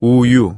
우유